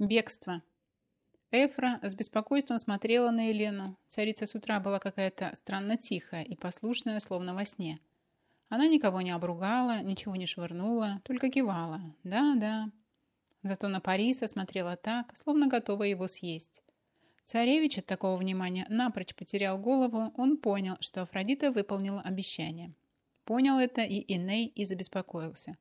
Бегство. Эфра с беспокойством смотрела на Елену. Царица с утра была какая-то странно тихая и послушная, словно во сне. Она никого не обругала, ничего не швырнула, только кивала. Да, да. Зато на Париса смотрела так, словно готова его съесть. Царевич от такого внимания напрочь потерял голову, он понял, что Афродита выполнила обещание. Понял это и Иней и забеспокоился.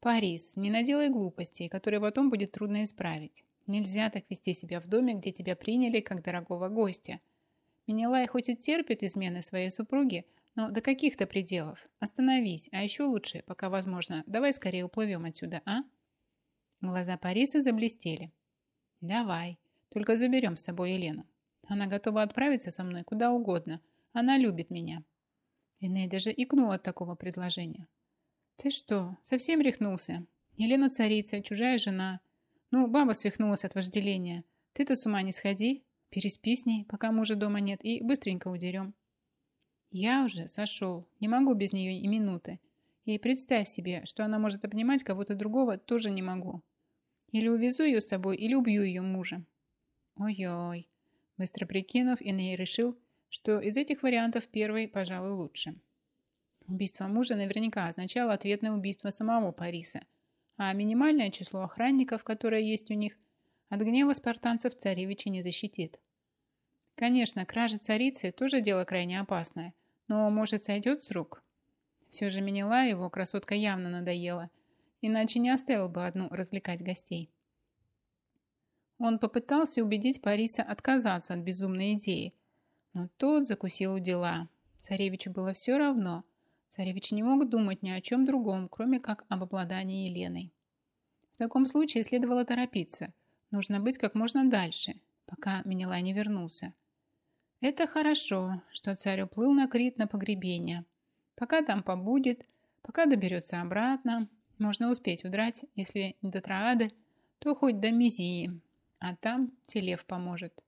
«Парис, не наделай глупостей, которые потом будет трудно исправить. Нельзя так вести себя в доме, где тебя приняли как дорогого гостя. Менелай хоть и терпит измены своей супруги, но до каких-то пределов. Остановись, а еще лучше, пока возможно, давай скорее уплывем отсюда, а?» Глаза Париса заблестели. «Давай, только заберем с собой Елену. Она готова отправиться со мной куда угодно. Она любит меня». Иней даже икнула от такого предложения. «Ты что, совсем рехнулся? Елена царица, чужая жена. Ну, баба свихнулась от вожделения. Ты-то с ума не сходи. Переспи с ней, пока мужа дома нет, и быстренько удерем». «Я уже сошел. Не могу без нее и минуты. И представь себе, что она может обнимать кого-то другого, тоже не могу. Или увезу ее с собой, или убью ее мужа. Ой-ой. Быстро прикинув, Иней решил, что из этих вариантов первый, пожалуй, лучше. Убийство мужа наверняка означало ответное убийство самого Париса, а минимальное число охранников, которое есть у них, от гнева спартанцев царевича не защитит. Конечно, кража царицы тоже дело крайне опасное, но, может, сойдет с рук. Все же Менела его красотка явно надоела, иначе не оставил бы одну развлекать гостей. Он попытался убедить Париса отказаться от безумной идеи, но тот закусил у дела. Царевичу было все равно. Царевич не мог думать ни о чем другом, кроме как об обладании Еленой. В таком случае следовало торопиться. Нужно быть как можно дальше, пока Менелай не вернулся. Это хорошо, что царь уплыл на Крит на погребение. Пока там побудет, пока доберется обратно, можно успеть удрать, если не до Троады, то хоть до Мизии, а там Телев поможет.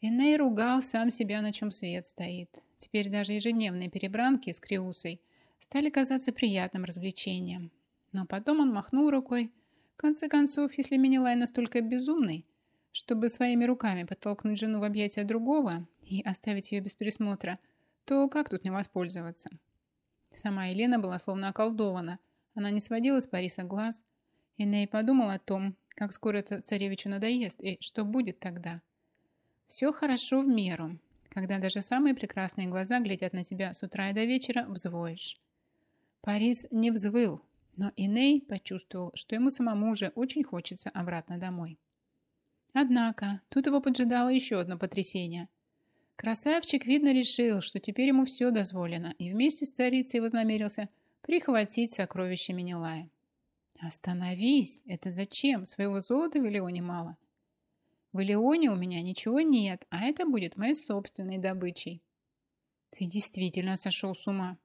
Иней ругал сам себя, на чем свет стоит. Теперь даже ежедневные перебранки с Криусой стали казаться приятным развлечением. Но потом он махнул рукой. В конце концов, если Менелай настолько безумный, чтобы своими руками подтолкнуть жену в объятия другого и оставить ее без присмотра, то как тут не воспользоваться? Сама Елена была словно околдована. Она не сводила с Париса глаз. Иней подумал о том, как скоро это царевичу надоест, и что будет тогда. Все хорошо в меру, когда даже самые прекрасные глаза глядят на тебя с утра и до вечера, взвоишь. Парис не взвыл, но Иней почувствовал, что ему самому уже очень хочется обратно домой. Однако, тут его поджидало еще одно потрясение. Красавчик, видно, решил, что теперь ему все дозволено, и вместе с царицей вознамерился прихватить сокровища Менелая. «Остановись! Это зачем? Своего золота в Илеоне мало». «В Илеоне у меня ничего нет, а это будет моей собственной добычей». «Ты действительно сошел с ума».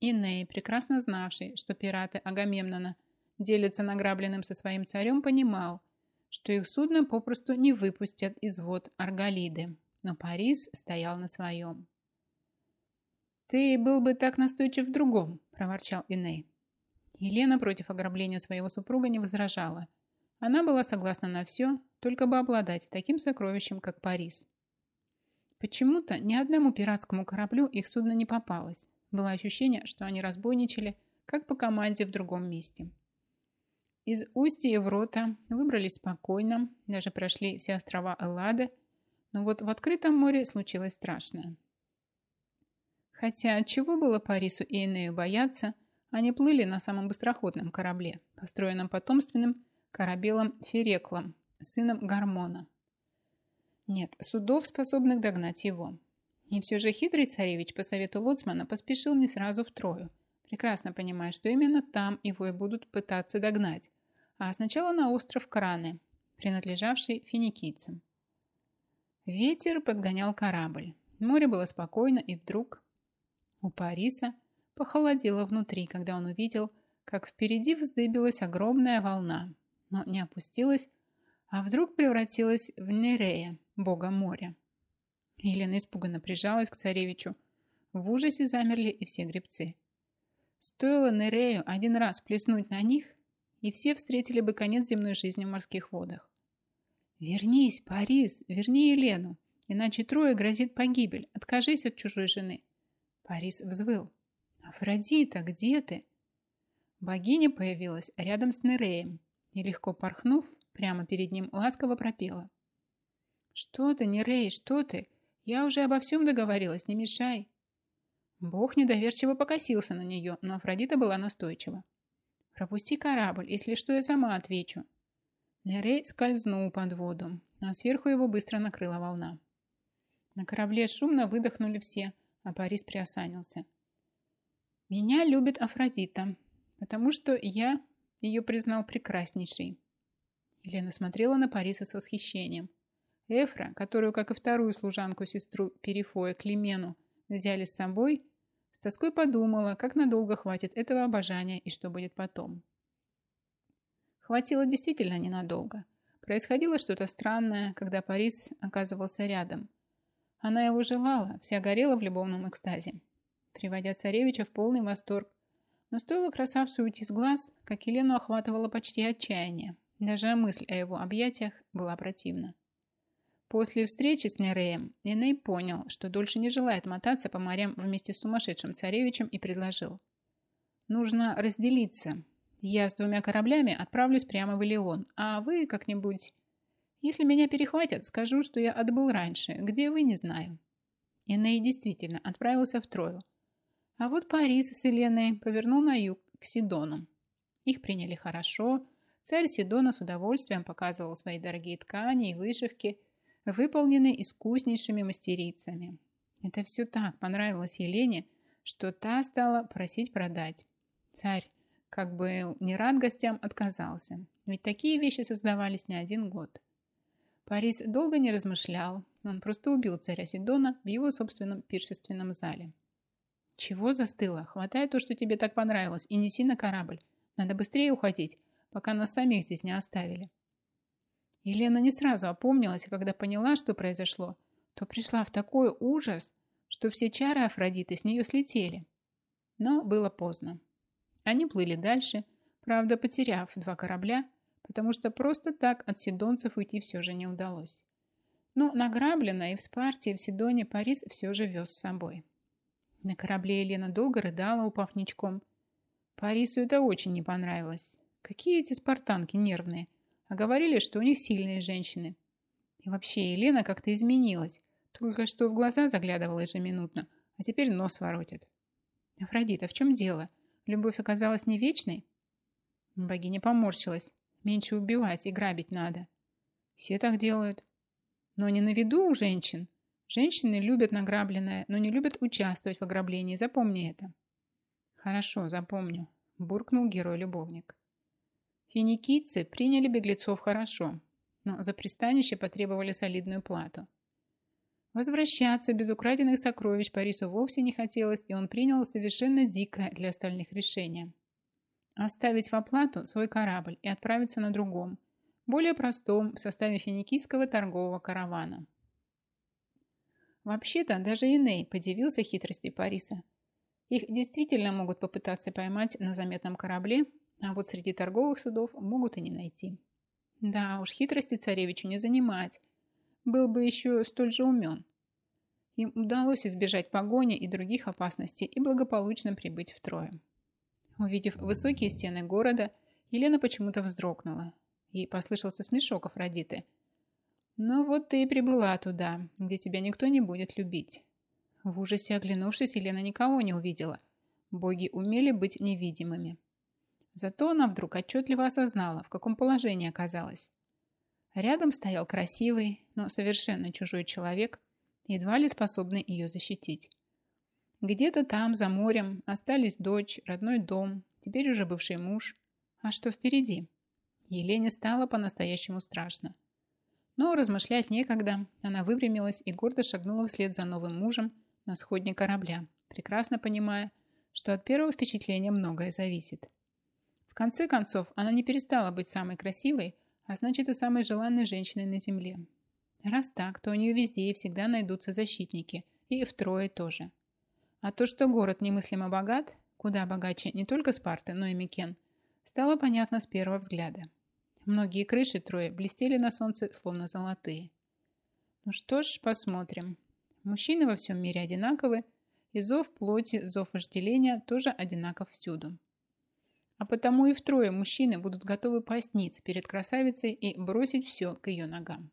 Иней, прекрасно знавший, что пираты Агамемнона делятся награбленным со своим царем, понимал, что их судно попросту не выпустят из вод Арголиды. Но Парис стоял на своем. «Ты был бы так настойчив в другом», – проворчал Иней. Елена против ограбления своего супруга не возражала. Она была согласна на все, только бы обладать таким сокровищем, как Парис. Почему-то ни одному пиратскому кораблю их судно не попалось. Было ощущение, что они разбойничали, как по команде в другом месте. Из устья Еврота выбрались спокойно, даже прошли все острова Эллады, но вот в открытом море случилось страшное. Хотя от чего было Парису и Энею бояться – они плыли на самом быстроходном корабле, построенном потомственным корабелом Фереклом, сыном Гармона. Нет судов, способных догнать его. И все же хитрый царевич по совету лоцмана поспешил не сразу в Трою, прекрасно понимая, что именно там его и будут пытаться догнать, а сначала на остров Краны, принадлежавший финикийцам. Ветер подгонял корабль. Море было спокойно, и вдруг у Париса – Похолодело внутри, когда он увидел, как впереди вздыбилась огромная волна, но не опустилась, а вдруг превратилась в Нерея, бога моря. Елена испуганно прижалась к царевичу. В ужасе замерли и все гребцы. Стоило Нерею один раз плеснуть на них, и все встретили бы конец земной жизни в морских водах. «Вернись, Парис, верни Елену, иначе Трое грозит погибель. Откажись от чужой жены». Парис взвыл. «Афродита, где ты?» Богиня появилась рядом с Нереем и, легко порхнув, прямо перед ним ласково пропела. «Что ты, Нерей, что ты? Я уже обо всем договорилась, не мешай». Бог недоверчиво покосился на нее, но Афродита была настойчива. «Пропусти корабль, если что, я сама отвечу». Нерей скользнул под воду, а сверху его быстро накрыла волна. На корабле шумно выдохнули все, а Парис приосанился. «Меня любит Афродита, потому что я ее признал прекраснейшей». Елена смотрела на Париса с восхищением. Эфра, которую, как и вторую служанку-сестру Перифоя Климену, взяли с собой, с тоской подумала, как надолго хватит этого обожания и что будет потом. Хватило действительно ненадолго. Происходило что-то странное, когда Парис оказывался рядом. Она его желала, вся горела в любовном экстазе, приводя царевича в полный восторг. Но стоило красавцу уйти с глаз, как Елену охватывало почти отчаяние. Даже мысль о его объятиях была противна. После встречи с Нереем Эней понял, что дольше не желает мотаться по морям вместе с сумасшедшим царевичем и предложил. «Нужно разделиться. Я с двумя кораблями отправлюсь прямо в Илеон, а вы как-нибудь... Если меня перехватят, скажу, что я отбыл раньше. Где вы, не знаю». Эней действительно отправился в Трою. А вот Парис с Еленой повернул на юг, к Сидону. Их приняли хорошо. Царь Сидона с удовольствием показывал свои дорогие ткани и вышивки – выполнены искуснейшими мастерицами. Это все так понравилось Елене, что та стала просить продать. Царь, как бы не рад гостям, отказался, ведь такие вещи создавались не один год. Парис долго не размышлял, он просто убил царя Сидона в его собственном пиршественном зале. «Чего застыло? Хватай то, что тебе так понравилось, и неси на корабль. Надо быстрее уходить, пока нас самих здесь не оставили». Елена не сразу опомнилась, и когда поняла, что произошло, то пришла в такой ужас, что все чары Афродиты с нее слетели. Но было поздно. Они плыли дальше, правда, потеряв два корабля, потому что просто так от сидонцев уйти все же не удалось. Но награблено и в Спарте, и в Сидоне Парис все же вез с собой. На корабле Елена долго рыдала, упав ничком. Парису это очень не понравилось. Какие эти спартанки нервные – а говорили, что у них сильные женщины. И вообще, Елена как-то изменилась. Только что в глаза заглядывала ежеминутно, а теперь нос воротит. Афродита, в чем дело? Любовь оказалась не вечной? Богиня поморщилась. Меньше убивать и грабить надо. Все так делают. Но не на виду у женщин. Женщины любят награбленное, но не любят участвовать в ограблении. Запомни это. Хорошо, запомню. Буркнул герой-любовник. Финикийцы приняли беглецов хорошо, но за пристанище потребовали солидную плату. Возвращаться без украденных сокровищ Парису вовсе не хотелось, и он принял совершенно дикое для остальных решение. Оставить в оплату свой корабль и отправиться на другом, более простом, в составе финикийского торгового каравана. Вообще-то даже Иней подивился хитрости Париса. Их действительно могут попытаться поймать на заметном корабле, а вот среди торговых судов могут и не найти. Да уж, хитрости царевичу не занимать. Был бы еще столь же умен. Им удалось избежать погони и других опасностей и благополучно прибыть втрое. Увидев высокие стены города, Елена почему-то вздрогнула. Ей послышался смешок Афродиты. «Ну вот ты и прибыла туда, где тебя никто не будет любить». В ужасе оглянувшись, Елена никого не увидела. Боги умели быть невидимыми. Зато она вдруг отчетливо осознала, в каком положении оказалась. Рядом стоял красивый, но совершенно чужой человек, едва ли способный ее защитить. Где-то там, за морем, остались дочь, родной дом, теперь уже бывший муж. А что впереди? Елене стало по-настоящему страшно. Но размышлять некогда, она выпрямилась и гордо шагнула вслед за новым мужем на сходне корабля, прекрасно понимая, что от первого впечатления многое зависит. В конце концов, она не перестала быть самой красивой, а значит и самой желанной женщиной на Земле. Раз так, то у нее везде и всегда найдутся защитники, и втрое тоже. А то, что город немыслимо богат, куда богаче не только Спарты, но и Микен, стало понятно с первого взгляда. Многие крыши трое блестели на солнце, словно золотые. Ну что ж, посмотрим. Мужчины во всем мире одинаковы, и зов плоти, зов вожделения тоже одинаков всюду. А потому и втрое мужчины будут готовы постниться перед красавицей и бросить все к ее ногам.